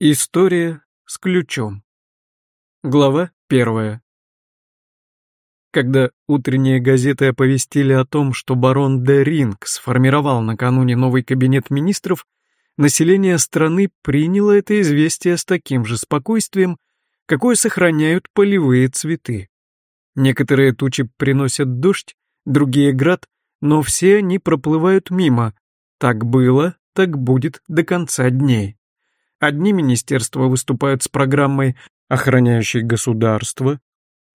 История с ключом. Глава первая. Когда утренние газеты оповестили о том, что барон де Ринг сформировал накануне новый кабинет министров, население страны приняло это известие с таким же спокойствием, какое сохраняют полевые цветы. Некоторые тучи приносят дождь, другие — град, но все они проплывают мимо. Так было, так будет до конца дней. Одни министерства выступают с программой, охраняющей государство,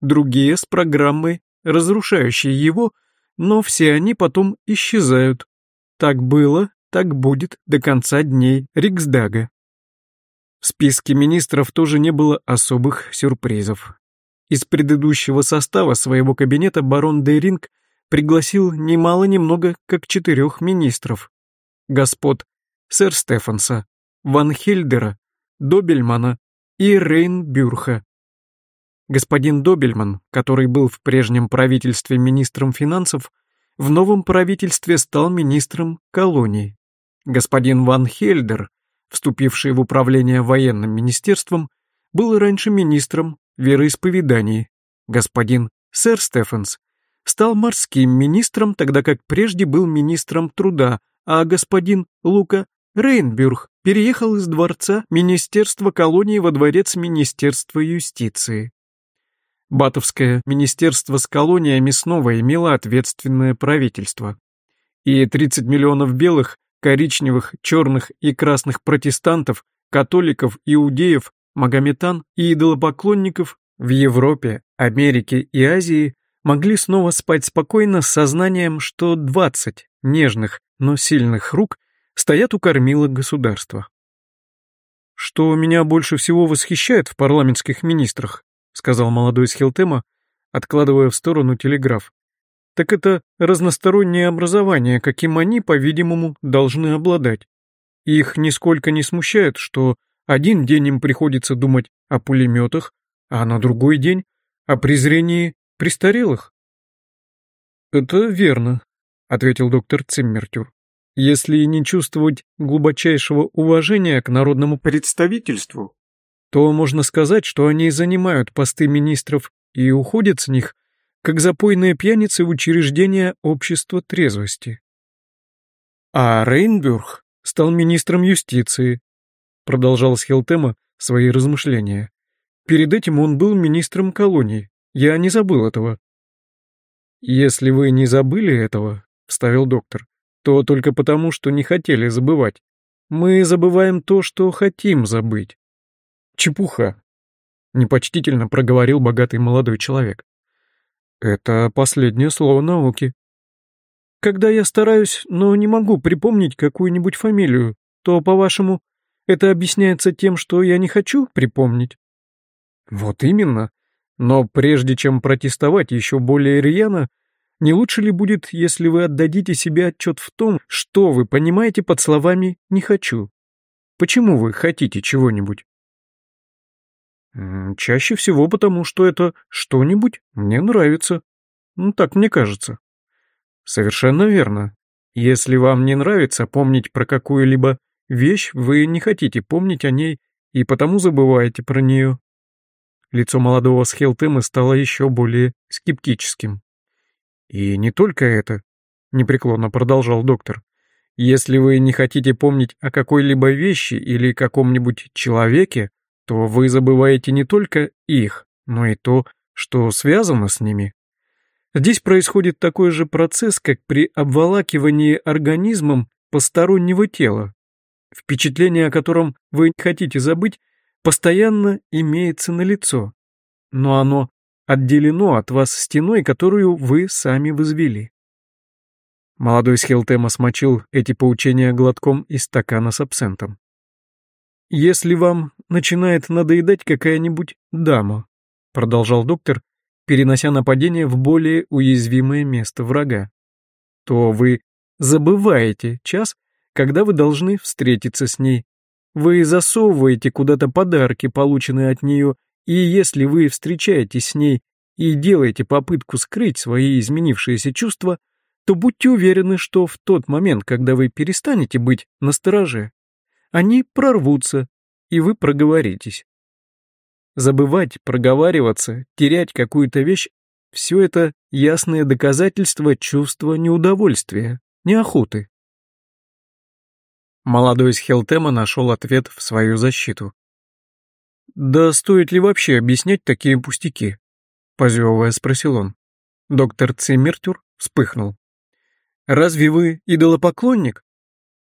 другие с программой, разрушающей его, но все они потом исчезают. Так было, так будет до конца дней Риксдага. В списке министров тоже не было особых сюрпризов. Из предыдущего состава своего кабинета барон Дейринг пригласил немало-немного как четырех министров. Господ сэр Стефанса, Ван Хельдера, Добельмана и Рейнбюрха. Господин Добельман, который был в прежнем правительстве министром финансов, в новом правительстве стал министром колоний. Господин Ван Хельдер, вступивший в управление военным министерством, был раньше министром вероисповеданий. Господин сэр Стефенс стал морским министром, тогда как прежде был министром труда, а господин Лука Рейнбюрг переехал из дворца Министерства колонии во дворец Министерства юстиции. Батовское министерство с колониями снова имело ответственное правительство. И 30 миллионов белых, коричневых, черных и красных протестантов, католиков, иудеев, магометан и идолопоклонников в Европе, Америке и Азии могли снова спать спокойно с сознанием, что 20 нежных, но сильных рук стоят у кормила государства. «Что меня больше всего восхищает в парламентских министрах», сказал молодой Схилтема, откладывая в сторону телеграф, так это разностороннее образование, каким они, по-видимому, должны обладать. Их нисколько не смущает, что один день им приходится думать о пулеметах, а на другой день о презрении престарелых. «Это верно», — ответил доктор Циммертюр если не чувствовать глубочайшего уважения к народному представительству, то можно сказать, что они занимают посты министров и уходят с них, как запойные пьяницы в учреждение общества трезвости. А Рейнбюрг стал министром юстиции, продолжал Схелтема свои размышления. Перед этим он был министром колоний. Я не забыл этого. Если вы не забыли этого, вставил доктор, то только потому, что не хотели забывать. Мы забываем то, что хотим забыть. Чепуха, непочтительно проговорил богатый молодой человек. Это последнее слово науки. Когда я стараюсь, но не могу припомнить какую-нибудь фамилию, то, по-вашему, это объясняется тем, что я не хочу припомнить? Вот именно. Но прежде чем протестовать еще более рьяно, не лучше ли будет, если вы отдадите себе отчет в том, что вы понимаете под словами «не хочу»? Почему вы хотите чего-нибудь? Чаще всего потому, что это что-нибудь мне нравится. Ну, так мне кажется. Совершенно верно. Если вам не нравится помнить про какую-либо вещь, вы не хотите помнить о ней и потому забываете про нее. Лицо молодого Схелтема стало еще более скептическим. И не только это, непреклонно продолжал доктор. Если вы не хотите помнить о какой-либо вещи или каком-нибудь человеке, то вы забываете не только их, но и то, что связано с ними. Здесь происходит такой же процесс, как при обволакивании организмом постороннего тела. Впечатление, о котором вы хотите забыть, постоянно имеется на лицо, но оно отделено от вас стеной, которую вы сами возвели. Молодой Схелтема смочил эти поучения глотком из стакана с абсентом. «Если вам начинает надоедать какая-нибудь дама», продолжал доктор, перенося нападение в более уязвимое место врага, то вы забываете час, когда вы должны встретиться с ней. Вы засовываете куда-то подарки, полученные от нее, и если вы встречаетесь с ней и делаете попытку скрыть свои изменившиеся чувства, то будьте уверены, что в тот момент, когда вы перестанете быть настороже, они прорвутся, и вы проговоритесь. Забывать, проговариваться, терять какую-то вещь — все это ясное доказательство чувства неудовольствия, неохоты. Молодой из Хелтема нашел ответ в свою защиту. «Да стоит ли вообще объяснять такие пустяки?» — позевывая спросил он. Доктор Циммертюр вспыхнул. «Разве вы идолопоклонник?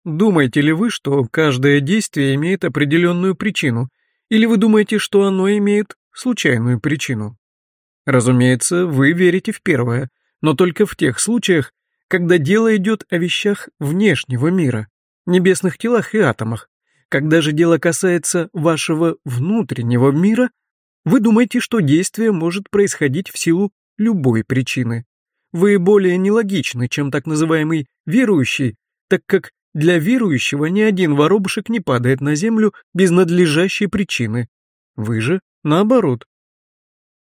Думаете ли вы, что каждое действие имеет определенную причину, или вы думаете, что оно имеет случайную причину? Разумеется, вы верите в первое, но только в тех случаях, когда дело идет о вещах внешнего мира, небесных телах и атомах. Когда же дело касается вашего внутреннего мира, вы думаете, что действие может происходить в силу любой причины. Вы более нелогичны, чем так называемый верующий, так как для верующего ни один воробушек не падает на землю без надлежащей причины. Вы же наоборот.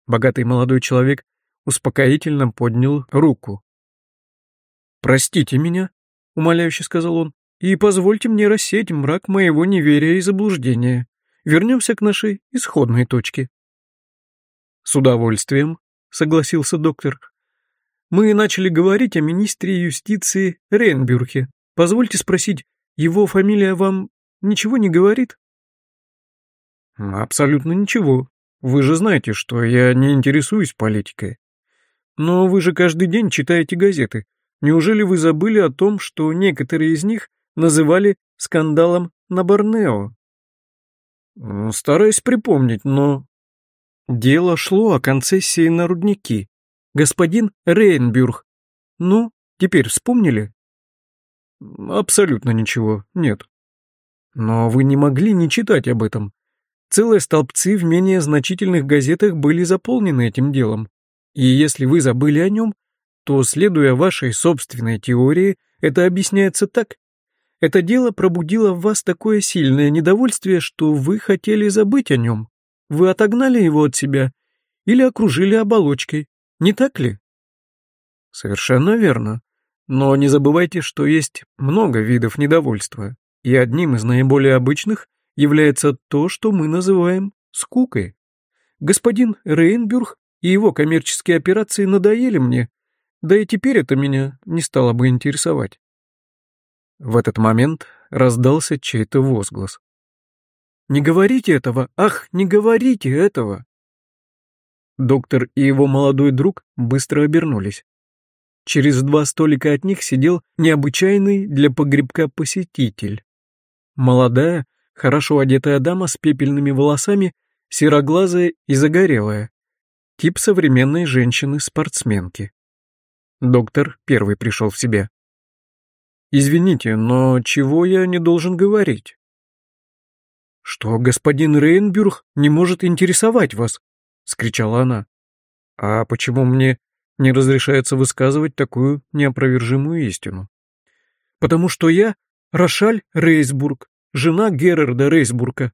Богатый молодой человек успокоительно поднял руку. «Простите меня», — умоляюще сказал он, «и позвольте мне рассеять мрак моего неверия и заблуждения. Вернемся к нашей исходной точке». «С удовольствием», — согласился доктор. «Мы начали говорить о министре юстиции Рейнбюрге. Позвольте спросить, его фамилия вам ничего не говорит? Абсолютно ничего. Вы же знаете, что я не интересуюсь политикой. Но вы же каждый день читаете газеты. Неужели вы забыли о том, что некоторые из них называли скандалом на Борнео? Стараюсь припомнить, но... Дело шло о концессии на рудники. Господин Рейнбюрг. Ну, теперь вспомнили? Абсолютно ничего, нет. Но вы не могли не читать об этом. Целые столбцы в менее значительных газетах были заполнены этим делом. И если вы забыли о нем, то, следуя вашей собственной теории, это объясняется так. Это дело пробудило в вас такое сильное недовольствие, что вы хотели забыть о нем. Вы отогнали его от себя или окружили оболочкой, не так ли? Совершенно верно. Но не забывайте, что есть много видов недовольства, и одним из наиболее обычных является то, что мы называем скукой. Господин Рейнбюрг и его коммерческие операции надоели мне, да и теперь это меня не стало бы интересовать. В этот момент раздался чей-то возглас. «Не говорите этого! Ах, не говорите этого!» Доктор и его молодой друг быстро обернулись. Через два столика от них сидел необычайный для погребка посетитель. Молодая, хорошо одетая дама с пепельными волосами, сероглазая и загорелая. Тип современной женщины-спортсменки. Доктор первый пришел в себя. «Извините, но чего я не должен говорить?» «Что господин Рейнбюрг не может интересовать вас?» — скричала она. «А почему мне не разрешается высказывать такую неопровержимую истину. Потому что я Рошаль Рейсбург, жена Герарда Рейсбурга.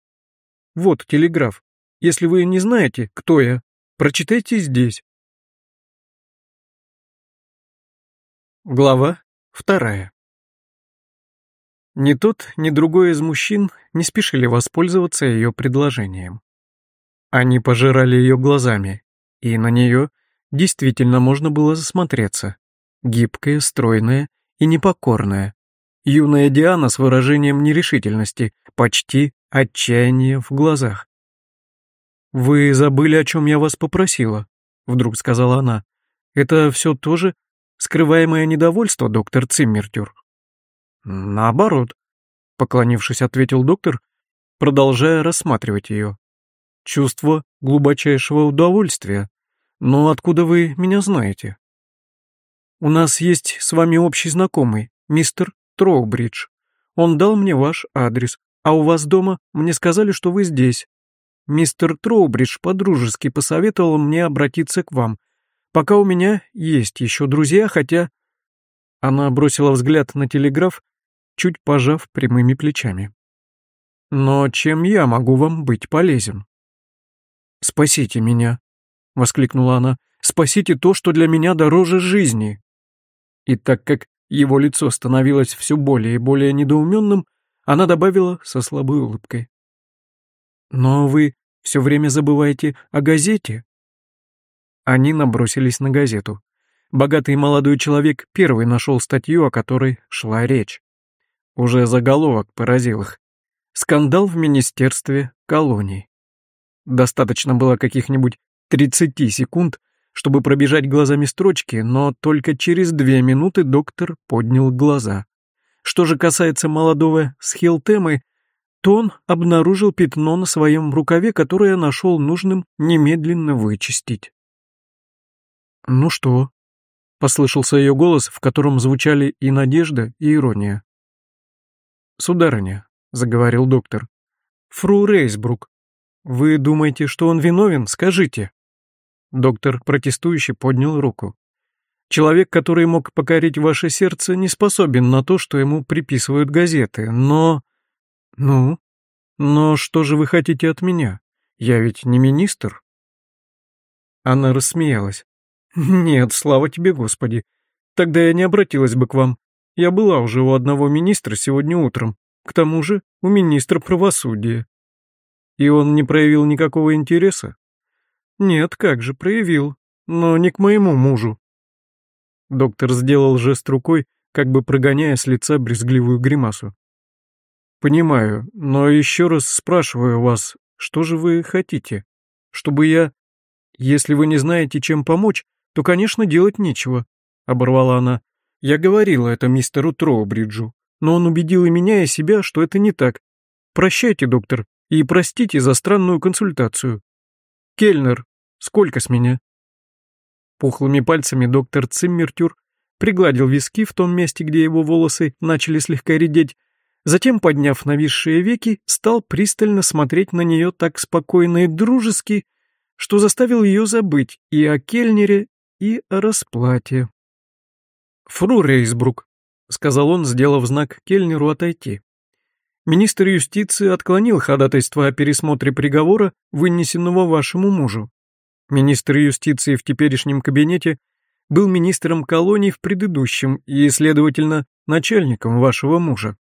Вот телеграф. Если вы не знаете, кто я, прочитайте здесь. Глава вторая. Ни тот, ни другой из мужчин не спешили воспользоваться ее предложением. Они пожирали ее глазами, и на нее – Действительно можно было засмотреться. Гибкая, стройная и непокорная. Юная Диана с выражением нерешительности, почти отчаяния в глазах. «Вы забыли, о чем я вас попросила», — вдруг сказала она. «Это все тоже скрываемое недовольство, доктор Циммертюр?» «Наоборот», — поклонившись, ответил доктор, продолжая рассматривать ее. «Чувство глубочайшего удовольствия, но откуда вы меня знаете? У нас есть с вами общий знакомый, мистер Троубридж. Он дал мне ваш адрес, а у вас дома мне сказали, что вы здесь. Мистер Троубридж подружески посоветовал мне обратиться к вам, пока у меня есть еще друзья, хотя...» Она бросила взгляд на телеграф, чуть пожав прямыми плечами. «Но чем я могу вам быть полезен?» «Спасите меня», — воскликнула она, — «спасите то, что для меня дороже жизни». И так как его лицо становилось все более и более недоуменным, она добавила со слабой улыбкой. Но вы все время забываете о газете. Они набросились на газету. Богатый молодой человек первый нашел статью, о которой шла речь. Уже заголовок поразил их. Скандал в Министерстве колоний. Достаточно было каких-нибудь 30 секунд, чтобы пробежать глазами строчки, но только через две минуты доктор поднял глаза. Что же касается молодого Схилтемы, то он обнаружил пятно на своем рукаве, которое нашел нужным немедленно вычистить. «Ну что?» — послышался ее голос, в котором звучали и надежда, и ирония. «Сударыня», — заговорил доктор, — «фру Рейсбрук, вы думаете, что он виновен? Скажите». Доктор протестующий поднял руку. Человек, который мог покорить ваше сердце, не способен на то, что ему приписывают газеты, но... Ну? Но что же вы хотите от меня? Я ведь не министр. Она рассмеялась. Нет, слава тебе, Господи. Тогда я не обратилась бы к вам. Я была уже у одного министра сегодня утром. К тому же у министра правосудия. И он не проявил никакого интереса? Нет, как же, проявил. Но не к моему мужу. Доктор сделал жест рукой, как бы прогоняя с лица брезгливую гримасу. «Понимаю, но еще раз спрашиваю вас, что же вы хотите? Чтобы я... Если вы не знаете, чем помочь, то, конечно, делать нечего», — оборвала она. «Я говорила это мистеру Троубриджу, но он убедил и меня, и себя, что это не так. Прощайте, доктор, и простите за странную консультацию. Кельнер, сколько с меня?» Пухлыми пальцами доктор Циммертюр пригладил виски в том месте, где его волосы начали слегка редеть, затем, подняв нависшие веки, стал пристально смотреть на нее так спокойно и дружески, что заставил ее забыть и о Кельнере, и о расплате. «Фру Рейсбрук», — сказал он, сделав знак Кельнеру отойти. «Министр юстиции отклонил ходатайство о пересмотре приговора, вынесенного вашему мужу. Министр юстиции в теперешнем кабинете был министром колоний в предыдущем и, следовательно, начальником вашего мужа.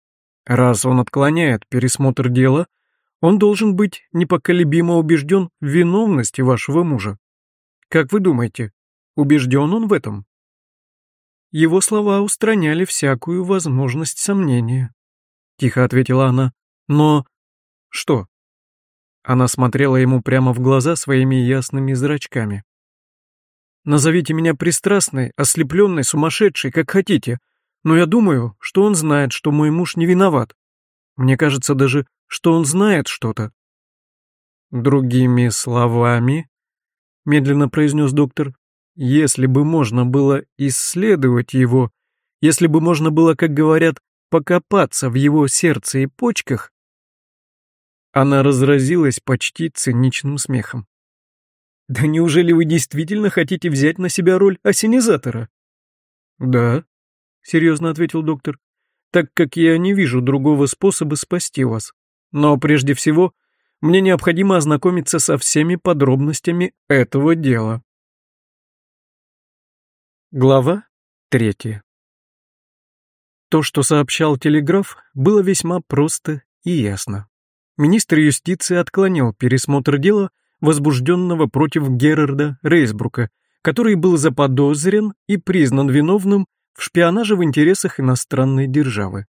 Раз он отклоняет пересмотр дела, он должен быть непоколебимо убежден в виновности вашего мужа. Как вы думаете, убежден он в этом? Его слова устраняли всякую возможность сомнения. Тихо ответила она. Но... Что? Она смотрела ему прямо в глаза своими ясными зрачками. «Назовите меня пристрастной, ослепленной, сумасшедшей, как хотите, но я думаю, что он знает, что мой муж не виноват. Мне кажется даже, что он знает что-то». «Другими словами», — медленно произнес доктор, «если бы можно было исследовать его, если бы можно было, как говорят, покопаться в его сердце и почках, она разразилась почти циничным смехом. «Да неужели вы действительно хотите взять на себя роль осенизатора?» «Да», — серьезно ответил доктор, «так как я не вижу другого способа спасти вас. Но прежде всего мне необходимо ознакомиться со всеми подробностями этого дела». Глава третья. То, что сообщал телеграф, было весьма просто и ясно министр юстиции отклонил пересмотр дела, возбужденного против Герарда Рейсбрука, который был заподозрен и признан виновным в шпионаже в интересах иностранной державы.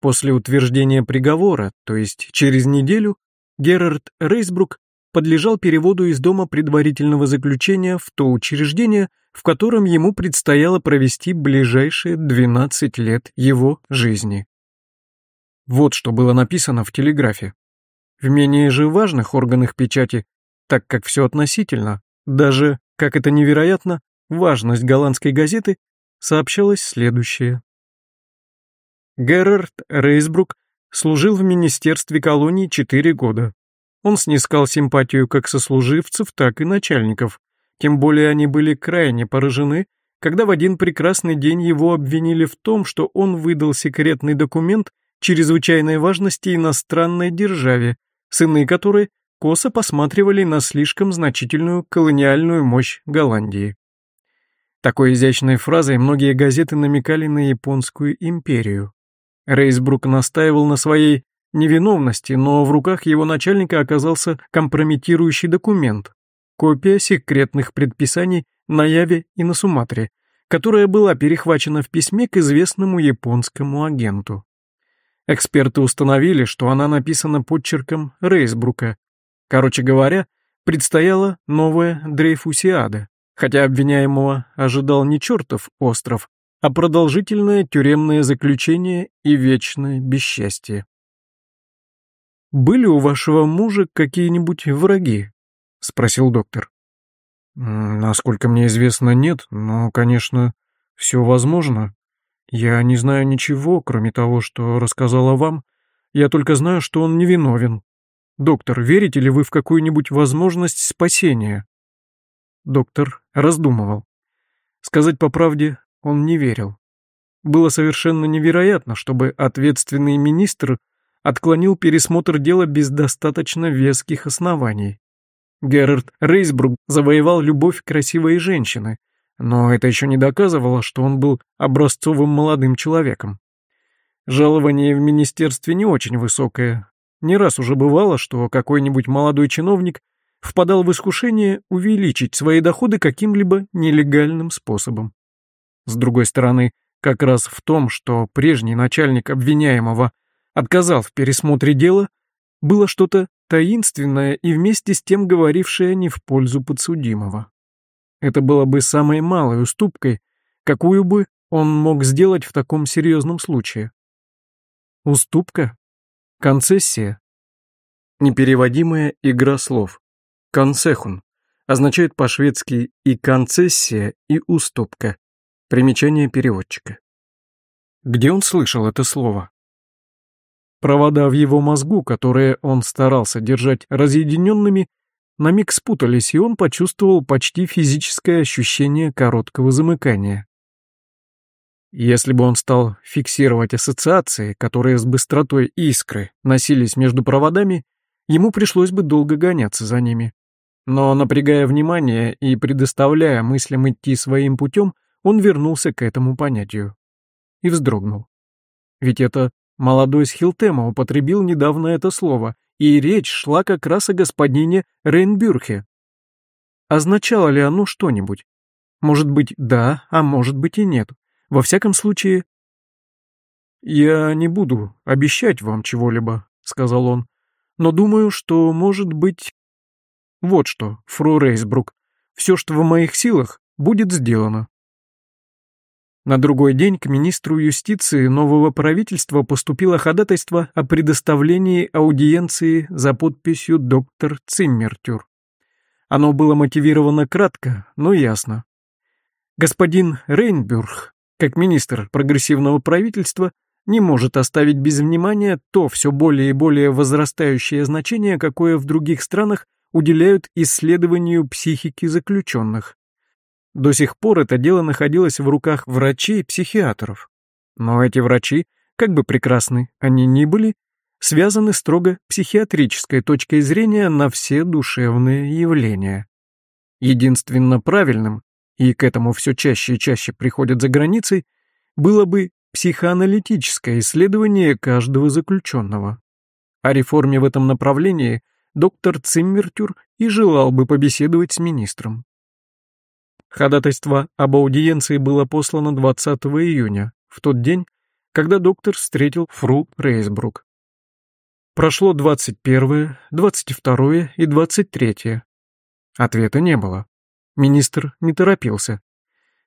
После утверждения приговора, то есть через неделю, Герард Рейсбрук подлежал переводу из дома предварительного заключения в то учреждение, в котором ему предстояло провести ближайшие 12 лет его жизни. Вот что было написано в телеграфе. В менее же важных органах печати, так как все относительно, даже, как это невероятно, важность голландской газеты, сообщалось следующее. Герард Рейсбрук служил в Министерстве колоний четыре года. Он снискал симпатию как сослуживцев, так и начальников, тем более они были крайне поражены, когда в один прекрасный день его обвинили в том, что он выдал секретный документ чрезвычайной важности иностранной державе, сыны которой косо посматривали на слишком значительную колониальную мощь Голландии. Такой изящной фразой многие газеты намекали на японскую империю. Рейсбрук настаивал на своей невиновности, но в руках его начальника оказался компрометирующий документ, копия секретных предписаний на Яве и на Суматре, которая была перехвачена в письме к известному японскому агенту. Эксперты установили, что она написана подчерком Рейсбрука. Короче говоря, предстояла новая Дрейфусиада, хотя обвиняемого ожидал не чертов остров, а продолжительное тюремное заключение и вечное бесчастье. «Были у вашего мужа какие-нибудь враги?» — спросил доктор. «Насколько мне известно, нет, но, конечно, все возможно. Я не знаю ничего, кроме того, что рассказала вам. Я только знаю, что он невиновен. Доктор, верите ли вы в какую-нибудь возможность спасения?» Доктор раздумывал. Сказать по правде, он не верил. Было совершенно невероятно, чтобы ответственный министр отклонил пересмотр дела без достаточно веских оснований. Герард Рейсбрук завоевал любовь красивой женщины, но это еще не доказывало, что он был образцовым молодым человеком. Жалование в министерстве не очень высокое. Не раз уже бывало, что какой-нибудь молодой чиновник впадал в искушение увеличить свои доходы каким-либо нелегальным способом. С другой стороны, как раз в том, что прежний начальник обвиняемого отказал в пересмотре дела, было что-то таинственное и вместе с тем говорившее не в пользу подсудимого. Это было бы самой малой уступкой, какую бы он мог сделать в таком серьезном случае. Уступка? Концессия? Непереводимая игра слов. Концехун означает по-шведски и концессия, и уступка. Примечание переводчика. Где он слышал это слово? Провода в его мозгу, которые он старался держать разъединенными, на миг спутались, и он почувствовал почти физическое ощущение короткого замыкания. Если бы он стал фиксировать ассоциации, которые с быстротой искры носились между проводами, ему пришлось бы долго гоняться за ними. Но, напрягая внимание и предоставляя мыслям идти своим путем, он вернулся к этому понятию. И вздрогнул. Ведь это Молодой Схилтема употребил недавно это слово, и речь шла как раз о господине Рейнбюрхе. Означало ли оно что-нибудь? Может быть, да, а может быть и нет. Во всяком случае... «Я не буду обещать вам чего-либо», — сказал он, «но думаю, что, может быть...» «Вот что, фру Рейсбрук, все, что в моих силах, будет сделано. На другой день к министру юстиции нового правительства поступило ходатайство о предоставлении аудиенции за подписью доктор Циммертюр. Оно было мотивировано кратко, но ясно. Господин Рейнбюрг, как министр прогрессивного правительства, не может оставить без внимания то все более и более возрастающее значение, какое в других странах уделяют исследованию психики заключенных. До сих пор это дело находилось в руках врачей и психиатров. Но эти врачи, как бы прекрасны они ни были, связаны строго психиатрической точкой зрения на все душевные явления. Единственно правильным, и к этому все чаще и чаще приходят за границей, было бы психоаналитическое исследование каждого заключенного. О реформе в этом направлении доктор Циммертюр и желал бы побеседовать с министром. Ходатайство об аудиенции было послано 20 июня, в тот день, когда доктор встретил фру Рейсбрук. Прошло 21, 22 и 23. Ответа не было. Министр не торопился.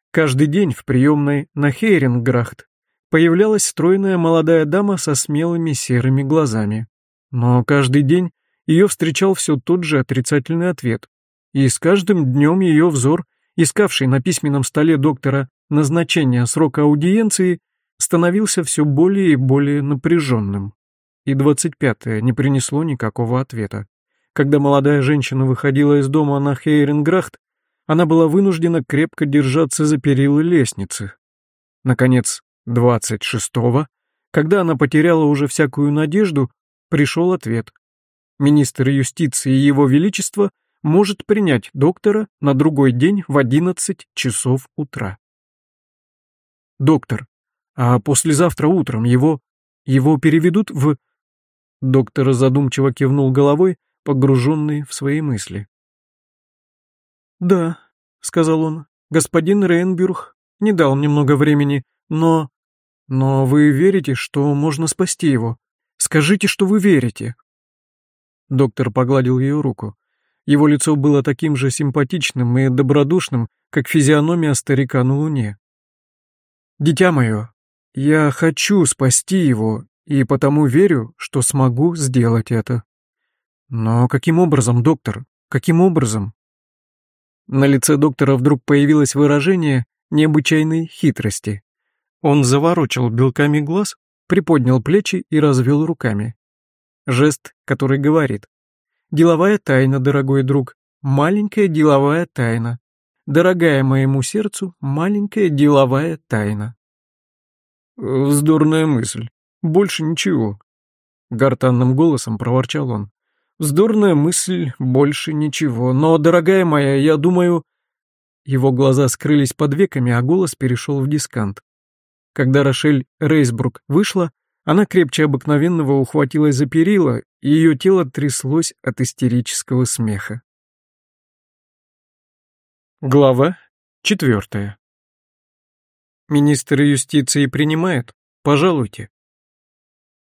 Каждый день в приемной на Хейринграхт появлялась стройная молодая дама со смелыми серыми глазами. Но каждый день ее встречал все тот же отрицательный ответ, и с каждым днем ее взор искавший на письменном столе доктора назначение срока аудиенции, становился все более и более напряженным. И двадцать пятое не принесло никакого ответа. Когда молодая женщина выходила из дома на Хейренграхт, она была вынуждена крепко держаться за перила лестницы. Наконец, двадцать шестого, когда она потеряла уже всякую надежду, пришел ответ. Министр юстиции его величество – может принять доктора на другой день в 11 часов утра. Доктор, а послезавтра утром его... его переведут в... Доктор задумчиво кивнул головой, погруженный в свои мысли. «Да», — сказал он, — «господин Рейнбюрг не дал мне много времени, но... Но вы верите, что можно спасти его? Скажите, что вы верите». Доктор погладил ее руку. Его лицо было таким же симпатичным и добродушным, как физиономия старика на Луне. «Дитя мое, я хочу спасти его, и потому верю, что смогу сделать это». «Но каким образом, доктор? Каким образом?» На лице доктора вдруг появилось выражение необычайной хитрости. Он заворочил белками глаз, приподнял плечи и развел руками. Жест, который говорит Деловая тайна, дорогой друг, маленькая деловая тайна. Дорогая моему сердцу, маленькая деловая тайна. Вздорная мысль. Больше ничего. Гортанным голосом проворчал он. Вздорная мысль, больше ничего. Но, дорогая моя, я думаю... Его глаза скрылись под веками, а голос перешел в дискант. Когда Рошель Рейсбрук вышла, она крепче обыкновенного ухватилась за перила, и ее тело тряслось от истерического смеха. Глава четвертая. Министр юстиции принимает? Пожалуйте.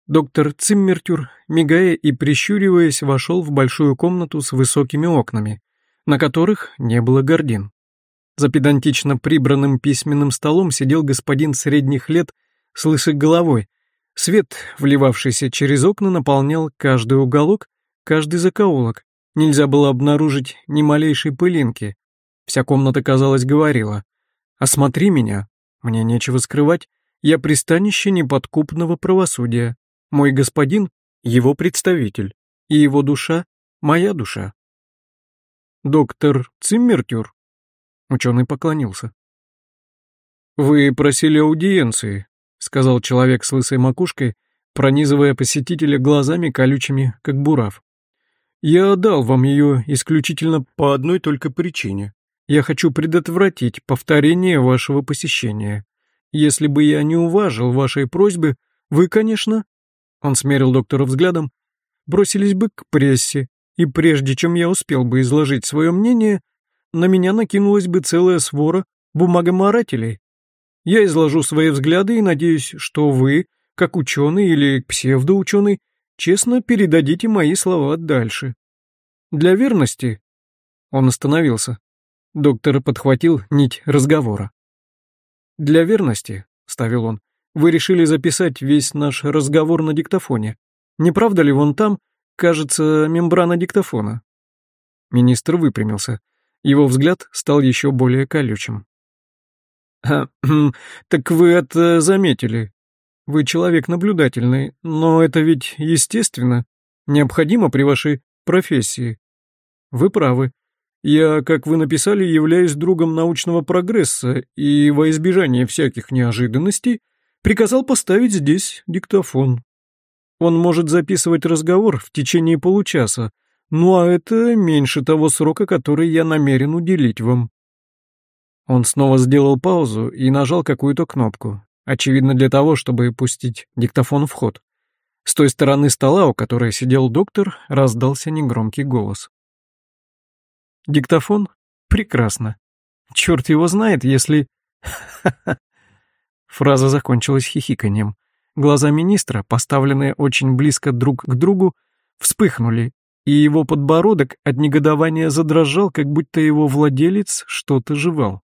Доктор Циммертюр, мигая и прищуриваясь, вошел в большую комнату с высокими окнами, на которых не было гордин. За педантично прибранным письменным столом сидел господин средних лет с лысой головой, Свет, вливавшийся через окна, наполнял каждый уголок, каждый закоулок. Нельзя было обнаружить ни малейшей пылинки. Вся комната, казалось, говорила. «Осмотри меня. Мне нечего скрывать. Я пристанище неподкупного правосудия. Мой господин — его представитель, и его душа — моя душа». «Доктор Циммертюр?» Ученый поклонился. «Вы просили аудиенции», — сказал человек с лысой макушкой, пронизывая посетителя глазами колючими, как бурав. «Я дал вам ее исключительно по одной только причине. Я хочу предотвратить повторение вашего посещения. Если бы я не уважил вашей просьбы, вы, конечно...» Он смерил доктора взглядом, бросились бы к прессе, и прежде чем я успел бы изложить свое мнение, на меня накинулась бы целая свора бумагоморателей, я изложу свои взгляды и надеюсь, что вы, как ученый или псевдоученый, честно передадите мои слова дальше. Для верности...» Он остановился. Доктор подхватил нить разговора. «Для верности», — ставил он, — «вы решили записать весь наш разговор на диктофоне. Не правда ли вон там, кажется, мембрана диктофона?» Министр выпрямился. Его взгляд стал еще более колючим. «Так вы это заметили. Вы человек наблюдательный, но это ведь естественно, необходимо при вашей профессии. Вы правы. Я, как вы написали, являюсь другом научного прогресса и во избежание всяких неожиданностей приказал поставить здесь диктофон. Он может записывать разговор в течение получаса, ну а это меньше того срока, который я намерен уделить вам. Он снова сделал паузу и нажал какую-то кнопку, очевидно для того, чтобы пустить диктофон в ход. С той стороны стола, у которой сидел доктор, раздался негромкий голос. «Диктофон? Прекрасно. Черт его знает, если...» Фраза закончилась хихиканьем. Глаза министра, поставленные очень близко друг к другу, вспыхнули, и его подбородок от негодования задрожал, как будто его владелец что-то жевал.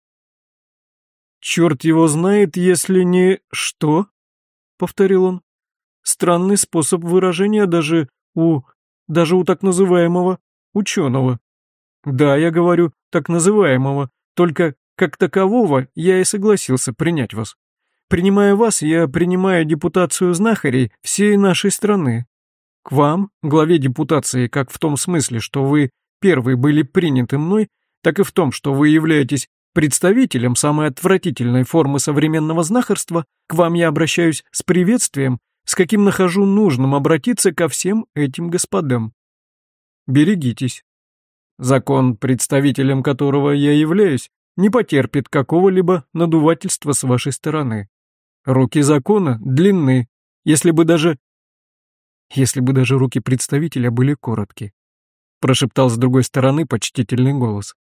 «Черт его знает, если не... что?» — повторил он. «Странный способ выражения даже у... даже у так называемого ученого. Да, я говорю так называемого, только как такового я и согласился принять вас. Принимая вас, я принимаю депутацию знахарей всей нашей страны. К вам, главе депутации, как в том смысле, что вы первые были приняты мной, так и в том, что вы являетесь Представителем самой отвратительной формы современного знахарства к вам я обращаюсь с приветствием, с каким нахожу нужным обратиться ко всем этим господам. Берегитесь. Закон, представителем которого я являюсь, не потерпит какого-либо надувательства с вашей стороны. Руки закона длинны, если бы даже... если бы даже руки представителя были коротки. Прошептал с другой стороны почтительный голос.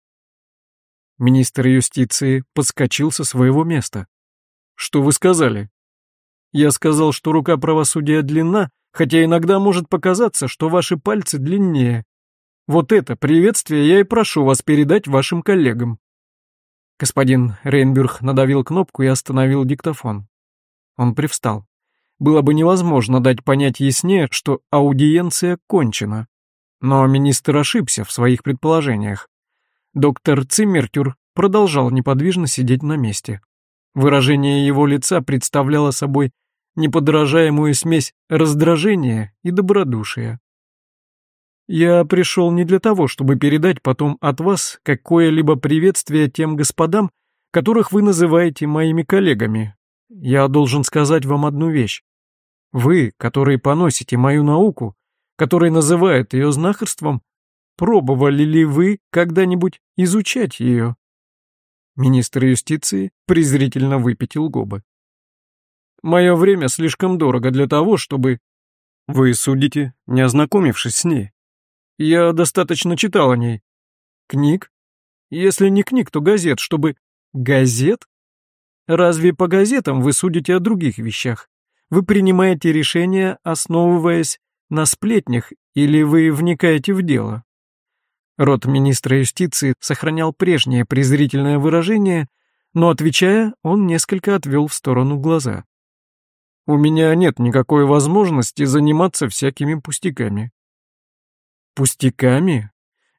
Министр юстиции подскочил со своего места. «Что вы сказали?» «Я сказал, что рука правосудия длинна, хотя иногда может показаться, что ваши пальцы длиннее. Вот это приветствие я и прошу вас передать вашим коллегам». Господин Рейнбюрг надавил кнопку и остановил диктофон. Он привстал. Было бы невозможно дать понять яснее, что аудиенция кончена. Но министр ошибся в своих предположениях. Доктор Циммертюр продолжал неподвижно сидеть на месте. Выражение его лица представляло собой неподражаемую смесь раздражения и добродушия. «Я пришел не для того, чтобы передать потом от вас какое-либо приветствие тем господам, которых вы называете моими коллегами. Я должен сказать вам одну вещь. Вы, которые поносите мою науку, которые называют ее знахарством, Пробовали ли вы когда-нибудь изучать ее?» Министр юстиции презрительно выпятил губы. «Мое время слишком дорого для того, чтобы...» «Вы судите, не ознакомившись с ней?» «Я достаточно читал о ней. Книг? Если не книг, то газет, чтобы...» «Газет? Разве по газетам вы судите о других вещах? Вы принимаете решения, основываясь на сплетнях, или вы вникаете в дело?» Рот министра юстиции сохранял прежнее презрительное выражение, но, отвечая, он несколько отвел в сторону глаза. «У меня нет никакой возможности заниматься всякими пустяками». «Пустяками?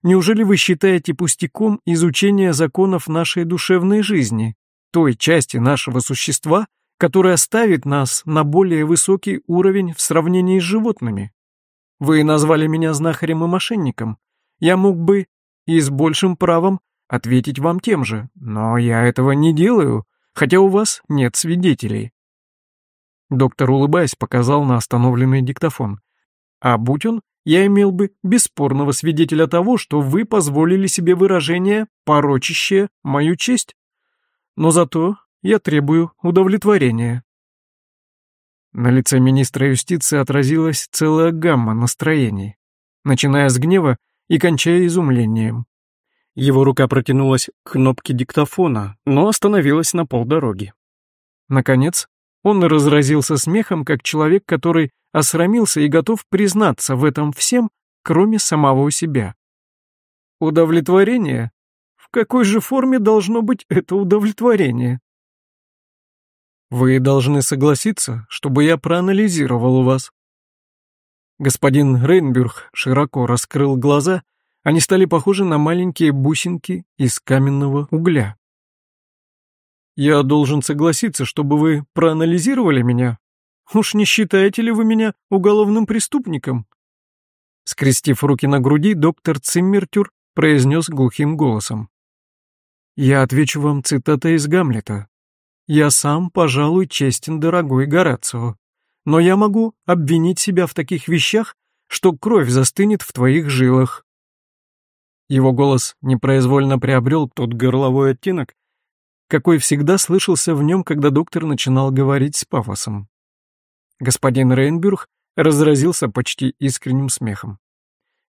Неужели вы считаете пустяком изучение законов нашей душевной жизни, той части нашего существа, которая ставит нас на более высокий уровень в сравнении с животными? Вы назвали меня знахарем и мошенником, я мог бы и с большим правом ответить вам тем же, но я этого не делаю, хотя у вас нет свидетелей. Доктор, улыбаясь, показал на остановленный диктофон. А будь он, я имел бы бесспорного свидетеля того, что вы позволили себе выражение, порочащее мою честь. Но зато я требую удовлетворения. На лице министра юстиции отразилась целая гамма настроений, начиная с гнева и кончая изумлением. Его рука протянулась к кнопке диктофона, но остановилась на полдороги. Наконец, он разразился смехом, как человек, который осрамился и готов признаться в этом всем, кроме самого себя. Удовлетворение? В какой же форме должно быть это удовлетворение? Вы должны согласиться, чтобы я проанализировал вас, Господин Рейнбюрг широко раскрыл глаза, они стали похожи на маленькие бусинки из каменного угля. «Я должен согласиться, чтобы вы проанализировали меня? Уж не считаете ли вы меня уголовным преступником?» Скрестив руки на груди, доктор Циммертюр произнес глухим голосом. «Я отвечу вам цитата из Гамлета. Я сам, пожалуй, честен, дорогой Горацио но я могу обвинить себя в таких вещах, что кровь застынет в твоих жилах. Его голос непроизвольно приобрел тот горловой оттенок, какой всегда слышался в нем, когда доктор начинал говорить с пафосом. Господин Рейнбюрг разразился почти искренним смехом.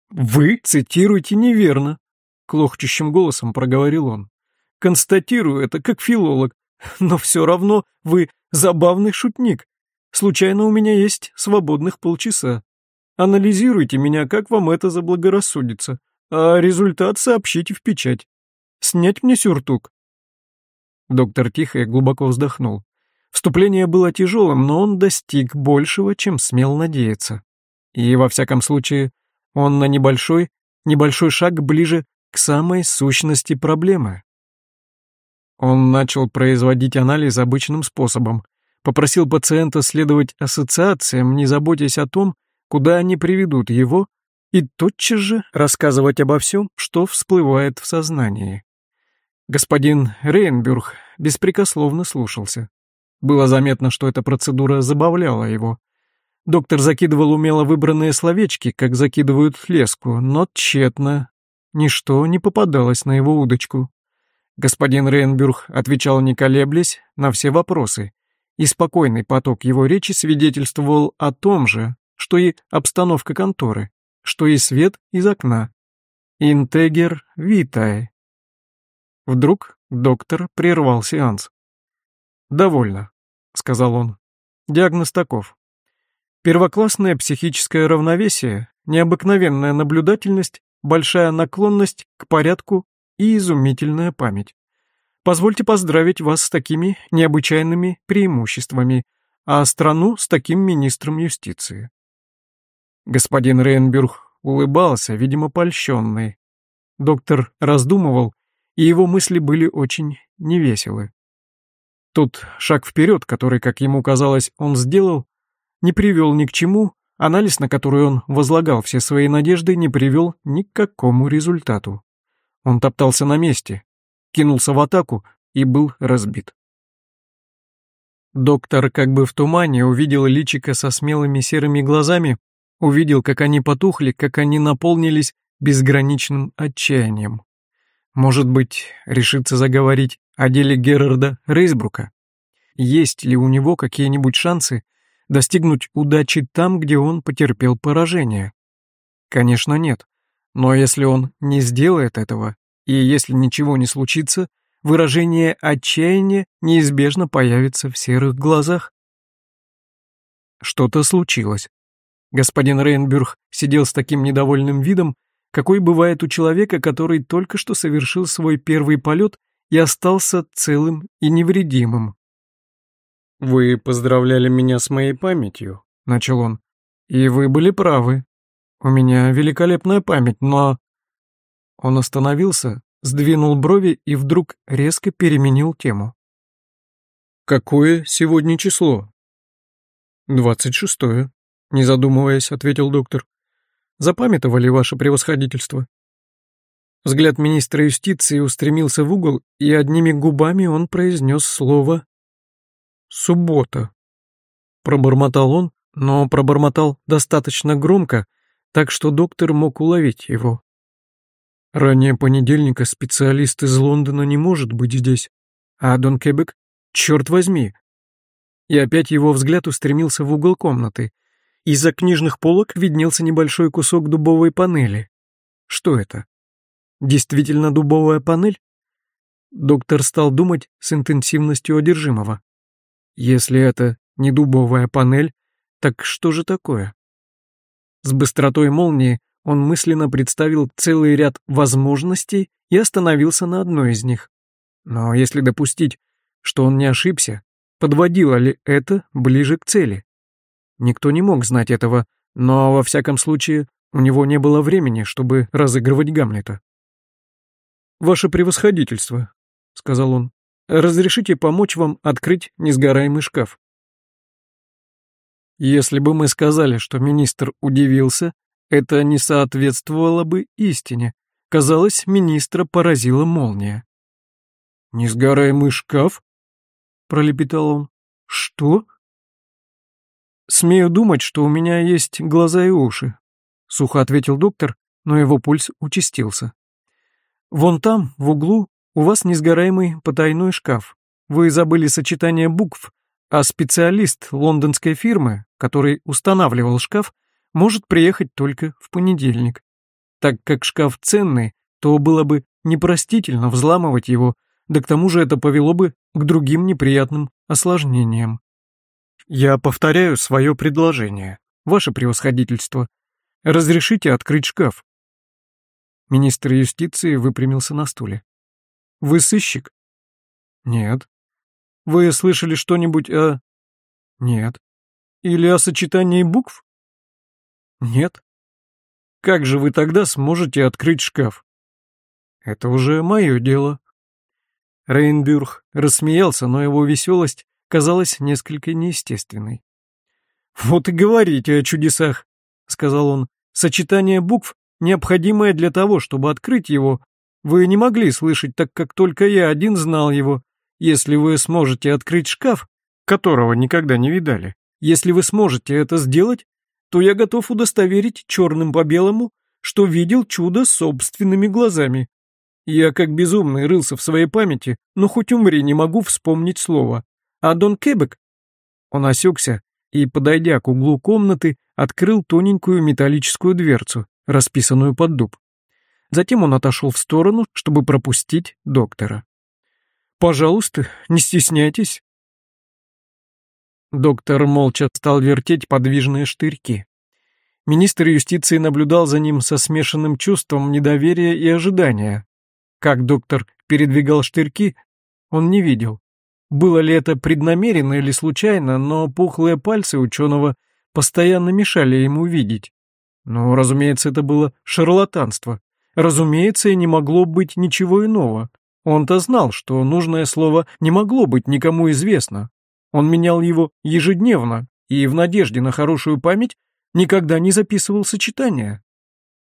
«Вы цитируете неверно», — клохчущим голосом проговорил он. «Констатирую это как филолог, но все равно вы забавный шутник, Случайно у меня есть свободных полчаса. Анализируйте меня, как вам это заблагорассудится, а результат сообщите в печать. Снять мне сюртук?» Доктор тихо и глубоко вздохнул. Вступление было тяжелым, но он достиг большего, чем смел надеяться. И, во всяком случае, он на небольшой, небольшой шаг ближе к самой сущности проблемы. Он начал производить анализ обычным способом, Попросил пациента следовать ассоциациям, не заботясь о том, куда они приведут его, и тотчас же рассказывать обо всем, что всплывает в сознании. Господин Рейнбюрг беспрекословно слушался. Было заметно, что эта процедура забавляла его. Доктор закидывал умело выбранные словечки, как закидывают леску, но тщетно. Ничто не попадалось на его удочку. Господин Рейнбюрг отвечал не колеблясь на все вопросы, и спокойный поток его речи свидетельствовал о том же, что и обстановка конторы, что и свет из окна. Интегер витае. Вдруг доктор прервал сеанс. «Довольно», — сказал он. «Диагноз таков. Первоклассное психическое равновесие, необыкновенная наблюдательность, большая наклонность к порядку и изумительная память. Позвольте поздравить вас с такими необычайными преимуществами, а страну с таким министром юстиции». Господин Рейнбюрг улыбался, видимо, польщенный. Доктор раздумывал, и его мысли были очень невеселы. Тут шаг вперед, который, как ему казалось, он сделал, не привел ни к чему, анализ, на который он возлагал все свои надежды, не привел ни к какому результату. Он топтался на месте, кинулся в атаку и был разбит. Доктор как бы в тумане увидел личика со смелыми серыми глазами, увидел, как они потухли, как они наполнились безграничным отчаянием. Может быть, решится заговорить о деле Герарда Рейсбрука? Есть ли у него какие-нибудь шансы достигнуть удачи там, где он потерпел поражение? Конечно, нет. Но если он не сделает этого, и если ничего не случится, выражение отчаяния неизбежно появится в серых глазах. Что-то случилось. Господин Рейнбюрг сидел с таким недовольным видом, какой бывает у человека, который только что совершил свой первый полет и остался целым и невредимым. «Вы поздравляли меня с моей памятью», — начал он. «И вы были правы. У меня великолепная память, но...» Он остановился, сдвинул брови и вдруг резко переменил тему. «Какое сегодня число?» «Двадцать шестое», — не задумываясь, ответил доктор. «Запамятовали ваше превосходительство?» Взгляд министра юстиции устремился в угол, и одними губами он произнес слово «суббота». Пробормотал он, но пробормотал достаточно громко, так что доктор мог уловить его. Ранее понедельника специалист из Лондона не может быть здесь, а Дон Кебек, черт возьми. И опять его взгляд устремился в угол комнаты. Из-за книжных полок виднелся небольшой кусок дубовой панели. Что это? Действительно дубовая панель? Доктор стал думать с интенсивностью одержимого. Если это не дубовая панель, так что же такое? С быстротой молнии он мысленно представил целый ряд возможностей и остановился на одной из них. Но если допустить, что он не ошибся, подводило ли это ближе к цели? Никто не мог знать этого, но во всяком случае у него не было времени, чтобы разыгрывать Гамлета. «Ваше превосходительство», — сказал он, — «разрешите помочь вам открыть несгораемый шкаф». Если бы мы сказали, что министр удивился, это не соответствовало бы истине. Казалось, министра поразила молния. «Несгораемый шкаф?» — пролепетал он. «Что?» «Смею думать, что у меня есть глаза и уши», — сухо ответил доктор, но его пульс участился. Вон там, в углу, у вас несгораемый потайной шкаф. Вы забыли сочетание букв, а специалист лондонской фирмы, который устанавливал шкаф, может приехать только в понедельник. Так как шкаф ценный, то было бы непростительно взламывать его, да к тому же это повело бы к другим неприятным осложнениям. Я повторяю свое предложение, ваше превосходительство. Разрешите открыть шкаф. Министр юстиции выпрямился на стуле. «Вы сыщик?» «Нет». «Вы слышали что-нибудь о...» «Нет». «Или о сочетании букв?» «Нет». «Как же вы тогда сможете открыть шкаф?» «Это уже мое дело». Рейнбюрг рассмеялся, но его веселость казалась несколько неестественной. «Вот и говорите о чудесах», — сказал он. «Сочетание букв необходимое для того, чтобы открыть его, вы не могли слышать, так как только я один знал его. Если вы сможете открыть шкаф, которого никогда не видали, если вы сможете это сделать, то я готов удостоверить черным по белому, что видел чудо собственными глазами. Я как безумный рылся в своей памяти, но хоть умри не могу вспомнить слово. А Дон Кебек? Он осекся и, подойдя к углу комнаты, открыл тоненькую металлическую дверцу, расписанную под дуб. Затем он отошел в сторону, чтобы пропустить доктора. «Пожалуйста, не стесняйтесь». Доктор молча стал вертеть подвижные штырьки. Министр юстиции наблюдал за ним со смешанным чувством недоверия и ожидания. Как доктор передвигал штырьки, он не видел. Было ли это преднамеренно или случайно, но пухлые пальцы ученого постоянно мешали ему видеть. Но, разумеется, это было шарлатанство. Разумеется, и не могло быть ничего иного. Он-то знал, что нужное слово не могло быть никому известно. Он менял его ежедневно и в надежде на хорошую память никогда не записывал сочетания.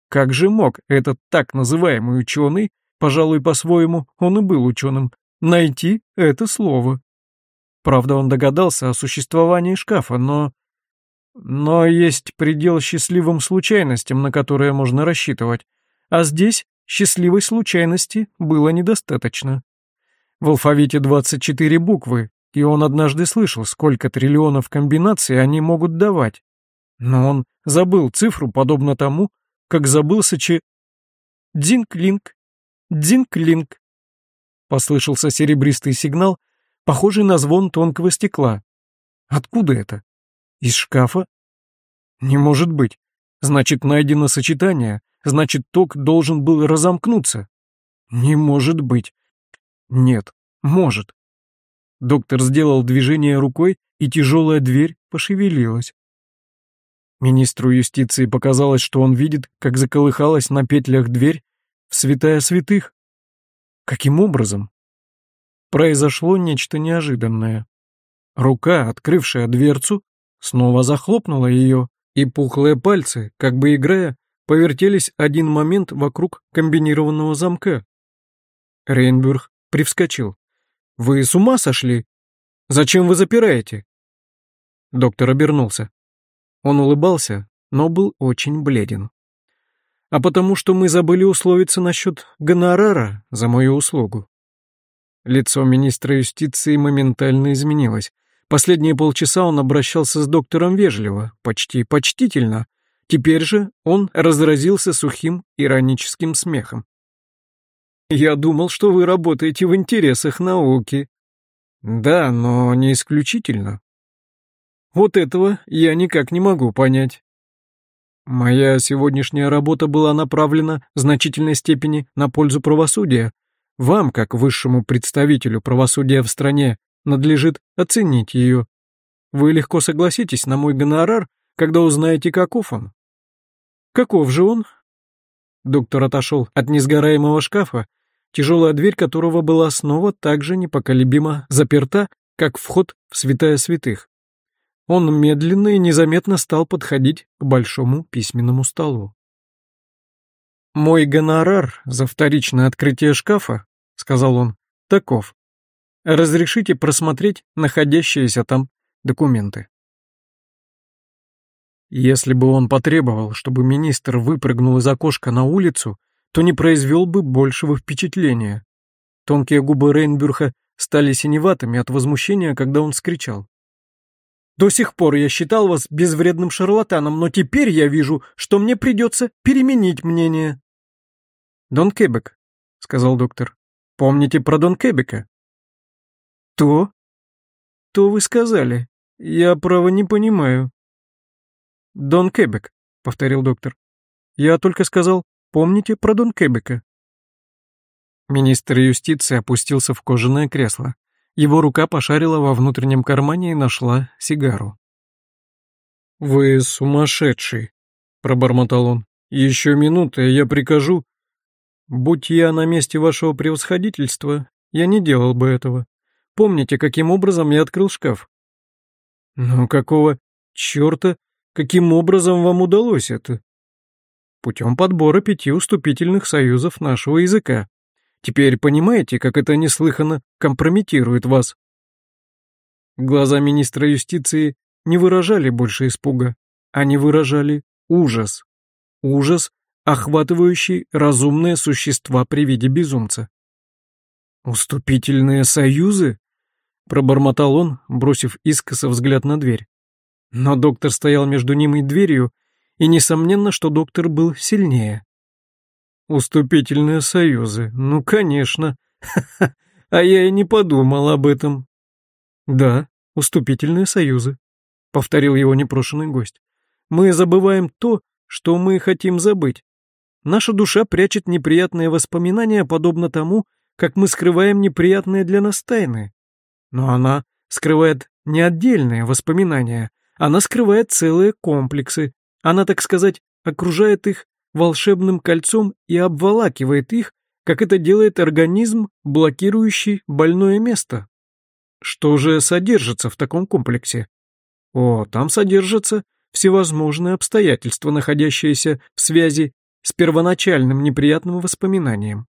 Как же мог этот так называемый ученый, пожалуй, по-своему он и был ученым, найти это слово. Правда, он догадался о существовании шкафа, но... Но есть предел счастливым случайностям, на которые можно рассчитывать, а здесь счастливой случайности было недостаточно. В алфавите 24 буквы, и он однажды слышал, сколько триллионов комбинаций они могут давать. Но он забыл цифру, подобно тому, как забылся че... Дзинк-линк, дзинк-линк. Послышался серебристый сигнал, похожий на звон тонкого стекла. Откуда это? Из шкафа? Не может быть. Значит, найдено сочетание, значит, ток должен был разомкнуться. Не может быть. Нет, может. Доктор сделал движение рукой, и тяжелая дверь пошевелилась. Министру юстиции показалось, что он видит, как заколыхалась на петлях дверь в святая святых. Каким образом? Произошло нечто неожиданное. Рука, открывшая дверцу, снова захлопнула ее, и пухлые пальцы, как бы играя, повертелись один момент вокруг комбинированного замка. Рейнбюрг привскочил. «Вы с ума сошли? Зачем вы запираете?» Доктор обернулся. Он улыбался, но был очень бледен а потому что мы забыли условиться насчет гонорара за мою услугу. Лицо министра юстиции моментально изменилось. Последние полчаса он обращался с доктором вежливо, почти почтительно. Теперь же он разразился сухим ироническим смехом. «Я думал, что вы работаете в интересах науки». «Да, но не исключительно». «Вот этого я никак не могу понять». Моя сегодняшняя работа была направлена в значительной степени на пользу правосудия. Вам, как высшему представителю правосудия в стране, надлежит оценить ее. Вы легко согласитесь на мой гонорар, когда узнаете, каков он. Каков же он? Доктор отошел от несгораемого шкафа, тяжелая дверь которого была снова так же непоколебимо заперта, как вход в святая святых. Он медленно и незаметно стал подходить к большому письменному столу. «Мой гонорар за вторичное открытие шкафа, — сказал он, — таков. Разрешите просмотреть находящиеся там документы». Если бы он потребовал, чтобы министр выпрыгнул из окошка на улицу, то не произвел бы большего впечатления. Тонкие губы Рейнбюрха стали синеватыми от возмущения, когда он скричал. До сих пор я считал вас безвредным шарлатаном, но теперь я вижу, что мне придется переменить мнение». «Дон Кебек», — сказал доктор. «Помните про Дон Кебека?» «То?» «То вы сказали. Я, право, не понимаю». «Дон Кебек», — повторил доктор. «Я только сказал, помните про Дон Кебека». Министр юстиции опустился в кожаное кресло. Его рука пошарила во внутреннем кармане и нашла сигару. «Вы сумасшедший», — пробормотал он. «Еще минута, я прикажу...» «Будь я на месте вашего превосходительства, я не делал бы этого. Помните, каким образом я открыл шкаф?» «Ну какого черта, каким образом вам удалось это?» «Путем подбора пяти уступительных союзов нашего языка», Теперь понимаете, как это неслыханно компрометирует вас?» Глаза министра юстиции не выражали больше испуга, они выражали ужас. Ужас, охватывающий разумные существа при виде безумца. «Уступительные союзы?» — пробормотал он, бросив искоса взгляд на дверь. Но доктор стоял между ним и дверью, и несомненно, что доктор был сильнее. Уступительные союзы, ну, конечно. А я и не подумал об этом. Да, уступительные союзы, повторил его непрошенный гость. Мы забываем то, что мы хотим забыть. Наша душа прячет неприятные воспоминания, подобно тому, как мы скрываем неприятные для нас тайны. Но она скрывает не отдельные воспоминания, она скрывает целые комплексы. Она, так сказать, окружает их волшебным кольцом и обволакивает их, как это делает организм, блокирующий больное место. Что же содержится в таком комплексе? О, там содержатся всевозможные обстоятельства, находящиеся в связи с первоначальным неприятным воспоминанием.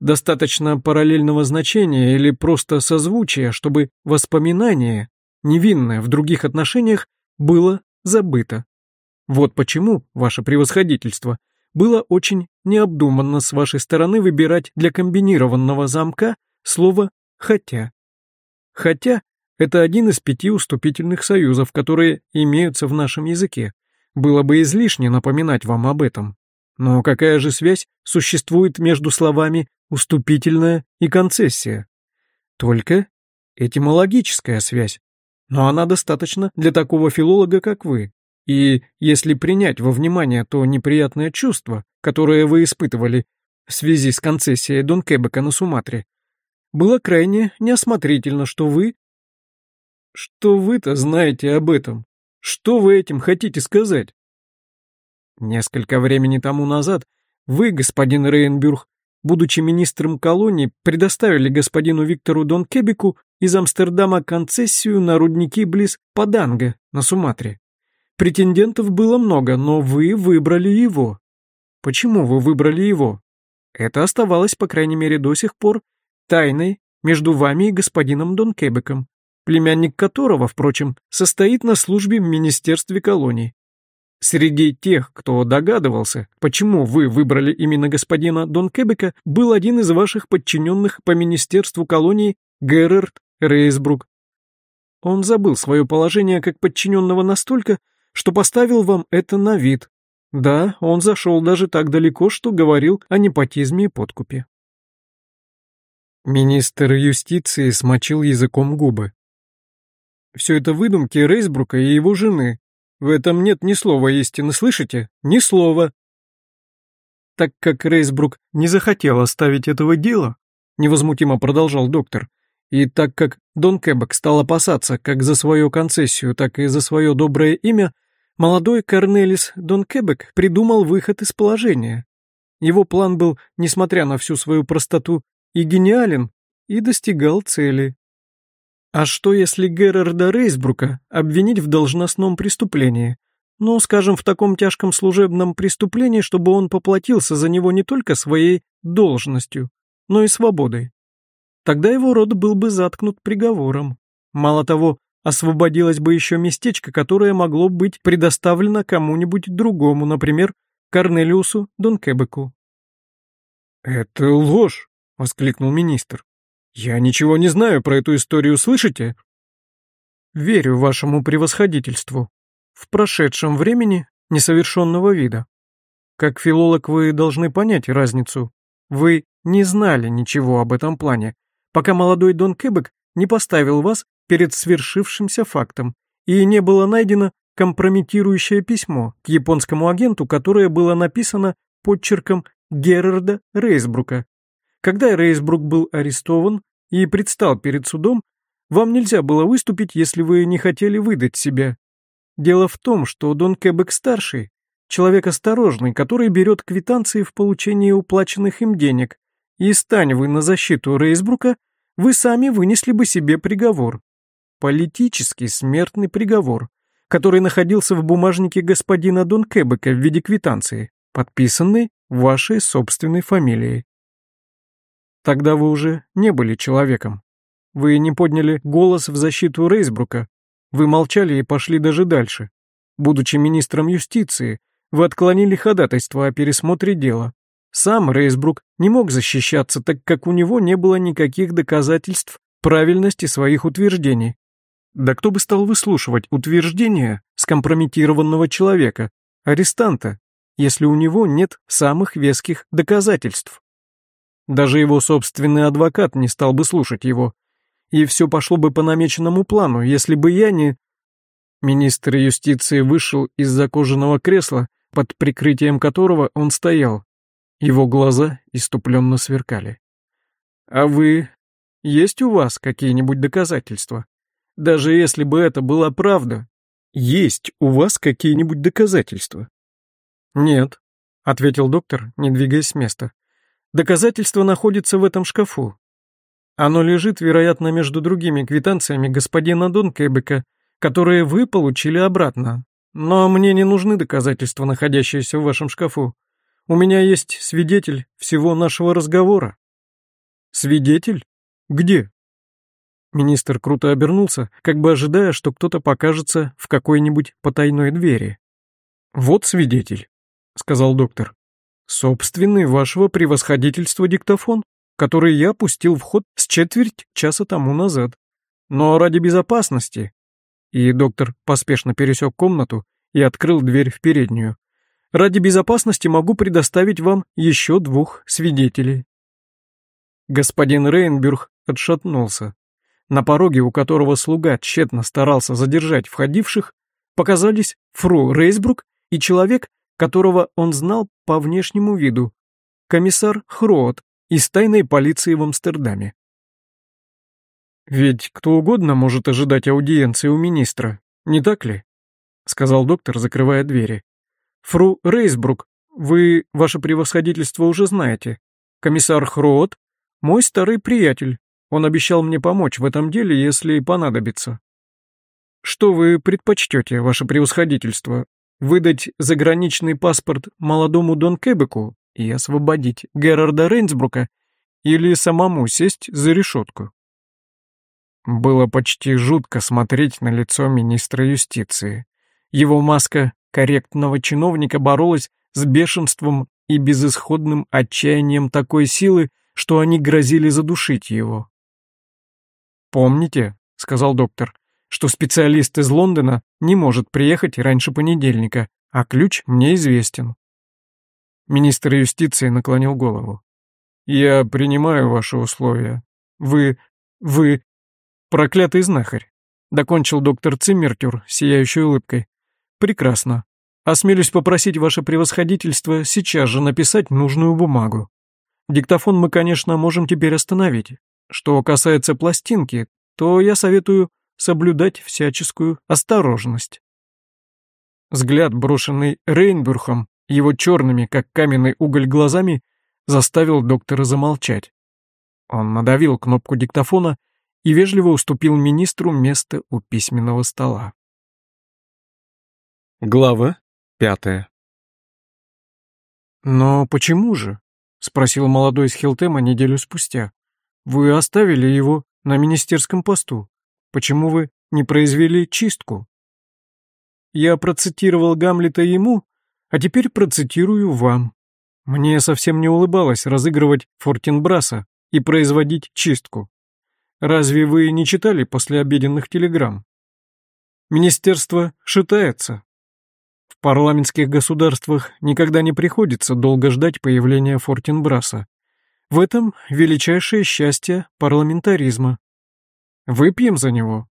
Достаточно параллельного значения или просто созвучия, чтобы воспоминание, невинное в других отношениях, было забыто. Вот почему, ваше превосходительство, было очень необдуманно с вашей стороны выбирать для комбинированного замка слово «хотя». «Хотя» — это один из пяти уступительных союзов, которые имеются в нашем языке. Было бы излишне напоминать вам об этом. Но какая же связь существует между словами уступительная и концессия. Только этимологическая связь. Но она достаточна для такого филолога, как вы. И если принять во внимание то неприятное чувство, которое вы испытывали в связи с концессией Дон Кебека на Суматре, было крайне неосмотрительно, что вы... Что вы-то знаете об этом? Что вы этим хотите сказать? Несколько времени тому назад вы, господин Рейнбюрг, будучи министром колонии, предоставили господину Виктору Донкебику из Амстердама концессию на рудники близ Паданга на Суматре. Претендентов было много, но вы выбрали его. Почему вы выбрали его? Это оставалось, по крайней мере, до сих пор тайной между вами и господином Донкебеком, племянник которого, впрочем, состоит на службе в Министерстве колоний. Среди тех, кто догадывался, почему вы выбрали именно господина Дон Кебека, был один из ваших подчиненных по Министерству колоний Герард Рейсбрук. Он забыл свое положение как подчиненного настолько, что поставил вам это на вид. Да, он зашел даже так далеко, что говорил о непотизме и подкупе. Министр юстиции смочил языком губы. Все это выдумки Рейсбрука и его жены, в этом нет ни слова истины, слышите? Ни слова. Так как Рейсбрук не захотел оставить этого дела, невозмутимо продолжал доктор, и так как Дон Кэббек стал опасаться как за свою концессию, так и за свое доброе имя, молодой Корнелис Дон Кэббек придумал выход из положения. Его план был, несмотря на всю свою простоту, и гениален, и достигал цели. А что, если Герарда Рейсбрука обвинить в должностном преступлении? Ну, скажем, в таком тяжком служебном преступлении, чтобы он поплатился за него не только своей должностью, но и свободой. Тогда его род был бы заткнут приговором. Мало того, освободилось бы еще местечко, которое могло быть предоставлено кому-нибудь другому, например, Корнелиусу Донкебеку. «Это ложь!» — воскликнул министр. «Я ничего не знаю про эту историю, слышите?» «Верю вашему превосходительству. В прошедшем времени несовершенного вида. Как филолог вы должны понять разницу. Вы не знали ничего об этом плане, пока молодой Дон Кэбек не поставил вас перед свершившимся фактом, и не было найдено компрометирующее письмо к японскому агенту, которое было написано подчерком Герарда Рейсбрука. Когда Рейсбрук был арестован, и предстал перед судом, вам нельзя было выступить, если вы не хотели выдать себя. Дело в том, что Дон Кэбек-старший — человек осторожный, который берет квитанции в получении уплаченных им денег, и стань вы на защиту Рейсбрука, вы сами вынесли бы себе приговор. Политический смертный приговор, который находился в бумажнике господина Дон Кэбека в виде квитанции, подписанной вашей собственной фамилией. Тогда вы уже не были человеком. Вы не подняли голос в защиту Рейсбрука. Вы молчали и пошли даже дальше. Будучи министром юстиции, вы отклонили ходатайство о пересмотре дела. Сам Рейсбрук не мог защищаться, так как у него не было никаких доказательств правильности своих утверждений. Да кто бы стал выслушивать утверждения скомпрометированного человека, арестанта, если у него нет самых веских доказательств? Даже его собственный адвокат не стал бы слушать его. И все пошло бы по намеченному плану, если бы я не... Министр юстиции вышел из-за кожаного кресла, под прикрытием которого он стоял. Его глаза иступленно сверкали. «А вы... Есть у вас какие-нибудь доказательства? Даже если бы это была правда, есть у вас какие-нибудь доказательства?» «Нет», — ответил доктор, не двигаясь с места. «Доказательство находится в этом шкафу. Оно лежит, вероятно, между другими квитанциями господина Донкебека, которые вы получили обратно. Но мне не нужны доказательства, находящиеся в вашем шкафу. У меня есть свидетель всего нашего разговора». «Свидетель? Где?» Министр круто обернулся, как бы ожидая, что кто-то покажется в какой-нибудь потайной двери. «Вот свидетель», — сказал доктор. «Собственный вашего превосходительства диктофон, который я пустил в ход с четверть часа тому назад. Но ради безопасности...» И доктор поспешно пересек комнату и открыл дверь в переднюю. «Ради безопасности могу предоставить вам еще двух свидетелей». Господин Рейнбюрг отшатнулся. На пороге, у которого слуга тщетно старался задержать входивших, показались фру Рейсбрук и человек, которого он знал по внешнему виду, комиссар Хроот из тайной полиции в Амстердаме. «Ведь кто угодно может ожидать аудиенции у министра, не так ли?» — сказал доктор, закрывая двери. «Фру Рейсбрук, вы, ваше превосходительство, уже знаете. Комиссар Хроот — мой старый приятель, он обещал мне помочь в этом деле, если понадобится. Что вы предпочтете, ваше превосходительство? Выдать заграничный паспорт молодому Дон Кебеку и освободить Герарда Рейнсбрука или самому сесть за решетку? Было почти жутко смотреть на лицо министра юстиции. Его маска корректного чиновника боролась с бешенством и безысходным отчаянием такой силы, что они грозили задушить его. «Помните», — сказал доктор, «что специалист из Лондона не может приехать раньше понедельника, а ключ мне известен». Министр юстиции наклонил голову. «Я принимаю ваши условия. Вы... вы... проклятый знахарь», — докончил доктор Циммертюр, сияющей улыбкой. «Прекрасно. Осмелюсь попросить ваше превосходительство сейчас же написать нужную бумагу. Диктофон мы, конечно, можем теперь остановить, что касается пластинки, то я советую соблюдать всяческую осторожность. Взгляд, брошенный Рейнбурхом, его черными, как каменный уголь, глазами, заставил доктора замолчать. Он надавил кнопку диктофона и вежливо уступил министру место у письменного стола. Глава пятая «Но почему же?» — спросил молодой из Хилтема неделю спустя. Вы оставили его на министерском посту. Почему вы не произвели чистку? Я процитировал Гамлета ему, а теперь процитирую вам. Мне совсем не улыбалось разыгрывать Фортенбраса и производить чистку. Разве вы не читали послеобеденных телеграмм? Министерство шатается. В парламентских государствах никогда не приходится долго ждать появления Фортенбраса. В этом величайшее счастье парламентаризма. Выпьем за него.